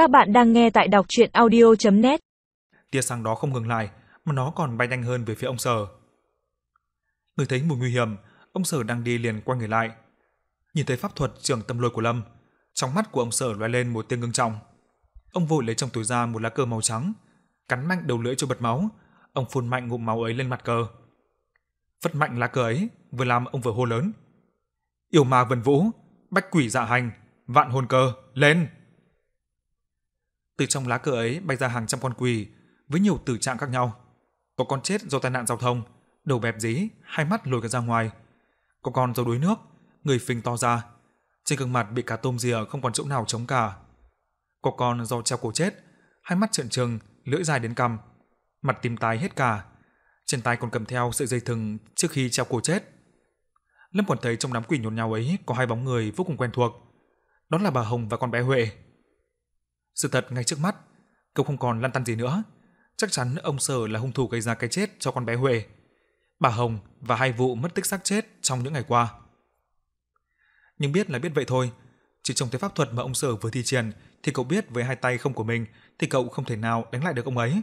Các bạn đang nghe tại đọc chuyện audio.net Tia sáng đó không ngừng lại, mà nó còn bay nhanh hơn về phía ông Sở. Người thấy mùi nguy hiểm, ông Sở đang đi liền quay người lại. Nhìn thấy pháp thuật trường tâm lôi của Lâm, trong mắt của ông Sở lóe lên một tia ngưng trọng. Ông vội lấy trong túi ra một lá cờ màu trắng, cắn mạnh đầu lưỡi cho bật máu, ông phun mạnh ngụm máu ấy lên mặt cờ. Phất mạnh lá cờ ấy, vừa làm ông vừa hô lớn. Yêu ma vần vũ, bách quỷ dạ hành, vạn hồn cờ lên! Từ trong lá cờ ấy bay ra hàng trăm con quỷ với nhiều tử trạng khác nhau. Có con chết do tai nạn giao thông, đầu bẹp dí, hai mắt lồi cả ra ngoài. Có con do đuối nước, người phình to ra, trên gương mặt bị cá tôm rìa không còn chỗ nào chống cả. Có con do treo cổ chết, hai mắt trợn trừng, lưỡi dài đến cằm, mặt tím tái hết cả. Trên tay còn cầm theo sợi dây thừng trước khi treo cổ chết. Lâm còn thấy trong đám quỷ nhốn nháo ấy có hai bóng người vô cùng quen thuộc. Đó là bà Hồng và con bé Huệ. Sự thật ngay trước mắt, cậu không còn lăn tăn gì nữa. Chắc chắn ông Sở là hung thủ gây ra cái chết cho con bé Huệ. Bà Hồng và hai vụ mất tích xác chết trong những ngày qua. Nhưng biết là biết vậy thôi, chỉ trong cái pháp thuật mà ông Sở vừa thi triển thì cậu biết với hai tay không của mình thì cậu không thể nào đánh lại được ông ấy.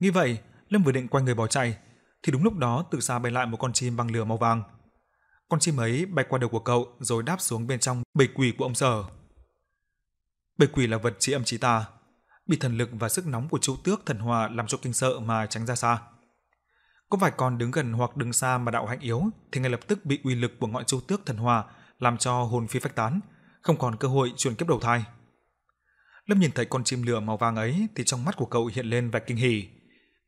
nghĩ vậy, Lâm vừa định quay người bỏ chạy thì đúng lúc đó từ xa bay lại một con chim bằng lửa màu vàng. Con chim ấy bay qua đầu của cậu rồi đáp xuống bên trong bầy quỷ của ông Sở. Bầy quỷ là vật trí âm trí tà, bị thần lực và sức nóng của chú tước thần hòa làm cho kinh sợ mà tránh ra xa. Có vài con đứng gần hoặc đứng xa mà đạo hạnh yếu thì ngay lập tức bị uy lực của ngọn chú tước thần hòa làm cho hồn phi phách tán, không còn cơ hội chuyển kiếp đầu thai. Lâm nhìn thấy con chim lửa màu vàng ấy thì trong mắt của cậu hiện lên vẻ kinh hỉ,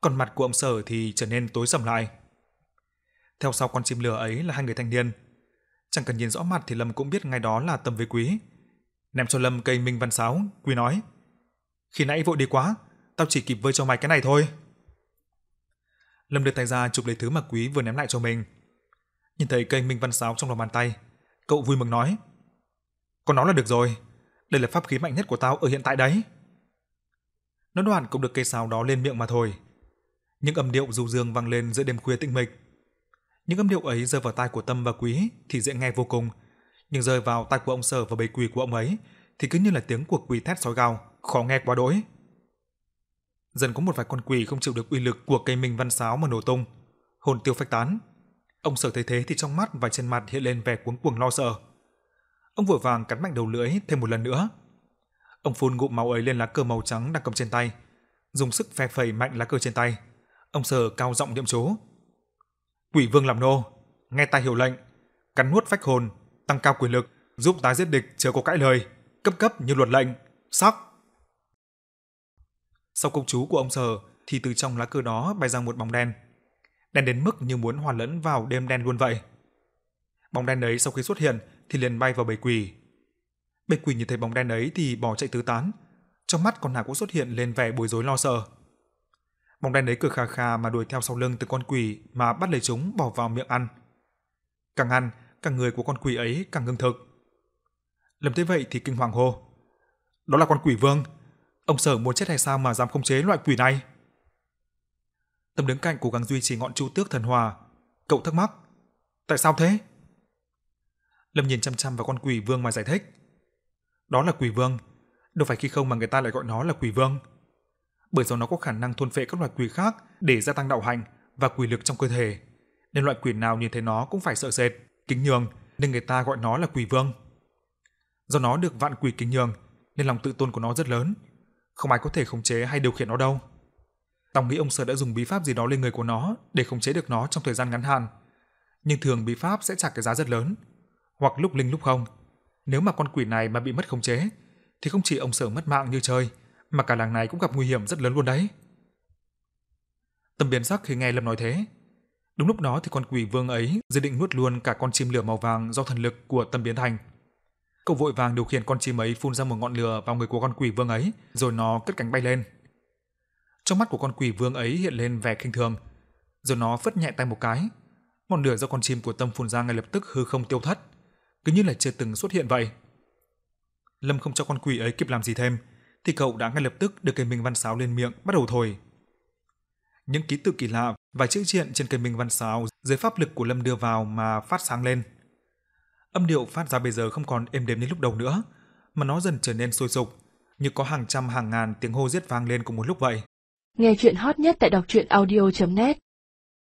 còn mặt của ông Sở thì trở nên tối sầm lại. Theo sau con chim lửa ấy là hai người thanh niên. Chẳng cần nhìn rõ mặt thì Lâm cũng biết ngay đó là Tâm với Quý. Ném cho Lâm cây minh văn sáo, Quý nói: "Khi nãy vội đi quá, tao chỉ kịp vơi cho mày cái này thôi." Lâm đưa tay ra chụp lấy thứ mà Quý vừa ném lại cho mình. Nhìn thấy cây minh văn sáo trong lòng bàn tay, cậu vui mừng nói: "Có nó là được rồi, đây là pháp khí mạnh nhất của tao ở hiện tại đấy." Nó đoạn cũng được cây sáo đó lên miệng mà thôi. Những âm điệu du dương vang lên giữa đêm khuya tĩnh mịch. Những âm điệu ấy rơi vào tai của Tâm và Quý thì dễ nghe vô cùng, nhưng rơi vào tai của ông Sở và bầy quỷ của ông ấy thì cứ như là tiếng của quỷ thét sói gào, khó nghe quá đỗi. Dần có một vài con quỷ không chịu được uy lực của cây minh văn sáo mà nổ tung, hồn tiêu phách tán. Ông Sở thấy thế thì trong mắt và trên mặt hiện lên vẻ cuống cuồng lo sợ. Ông vội vàng cắn mạnh đầu lưỡi thêm một lần nữa. Ông phun ngụm máu ấy lên lá cờ màu trắng đang cầm trên tay, dùng sức phe phẩy mạnh lá cờ trên tay. Ông Sở cao giọng niệm chú. Quỷ vương làm nô, nghe ta hiểu lệnh, cắn nuốt phách hồn, tăng cao quyền lực, giúp tái giết địch chớ có cãi lời, cấp cấp như luật lệnh, sắc. Sau công chú của ông Sở thì từ trong lá cờ đó bay ra một bóng đen. Đen đến mức như muốn hòa lẫn vào đêm đen luôn vậy. Bóng đen ấy sau khi xuất hiện thì liền bay vào bầy quỷ. Bầy quỷ nhìn thấy bóng đen ấy thì bỏ chạy tứ tán, trong mắt con nào cũng xuất hiện lên vẻ bối rối lo sợ. Bóng đen đấy cười khà khà mà đuổi theo sau lưng từ con quỷ mà bắt lấy chúng bỏ vào miệng ăn. Càng ăn, càng người của con quỷ ấy càng ngưng thực. Lâm thấy vậy thì kinh hoàng hô. Đó là con quỷ vương. Ông sở muốn chết hay sao mà dám khống chế loại quỷ này? Tâm đứng cạnh cố gắng duy trì ngọn chu tước thần hòa. Cậu thắc mắc. Tại sao thế? Lâm nhìn chăm chăm vào con quỷ vương mà giải thích. Đó là quỷ vương. Đâu phải khi không mà người ta lại gọi nó là quỷ vương bởi do nó có khả năng thôn phệ các loại quỷ khác để gia tăng đạo hạnh và quỷ lực trong cơ thể. Nên loại quỷ nào nhìn thấy nó cũng phải sợ sệt, kính nhường, nên người ta gọi nó là quỷ vương. Do nó được vạn quỷ kính nhường, nên lòng tự tôn của nó rất lớn, không ai có thể khống chế hay điều khiển nó đâu. Tòng nghĩ ông sở đã dùng bí pháp gì đó lên người của nó để khống chế được nó trong thời gian ngắn hạn. Nhưng thường bí pháp sẽ trả cái giá rất lớn, hoặc lúc linh lúc không. Nếu mà con quỷ này mà bị mất khống chế, thì không chỉ ông sở mất mạng như chơi, mà cả làng này cũng gặp nguy hiểm rất lớn luôn đấy. Tâm biến sắc khi nghe Lâm nói thế. Đúng lúc đó thì con quỷ vương ấy dự định nuốt luôn cả con chim lửa màu vàng do thần lực của Tâm biến thành. Cậu vội vàng điều khiển con chim ấy phun ra một ngọn lửa vào người của con quỷ vương ấy, rồi nó cất cánh bay lên. Trong mắt của con quỷ vương ấy hiện lên vẻ khinh thường, rồi nó phất nhẹ tay một cái, ngọn lửa do con chim của Tâm phun ra ngay lập tức hư không tiêu thất, cứ như là chưa từng xuất hiện vậy. Lâm không cho con quỷ ấy kịp làm gì thêm, thì cậu đã ngay lập tức đưa cây minh văn sáo lên miệng bắt đầu thổi. Những ký tự kỳ lạ và chữ triện trên cây minh văn sáo dưới pháp lực của Lâm đưa vào mà phát sáng lên. Âm điệu phát ra bây giờ không còn êm đềm như lúc đầu nữa, mà nó dần trở nên sôi sục, như có hàng trăm hàng ngàn tiếng hô giết vang lên cùng một lúc vậy. Nghe chuyện hot nhất tại đọc truyện audio.net